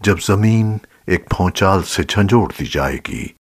جب زمین ایک پھونچال سے جھنجھوڑ دی جائے گی۔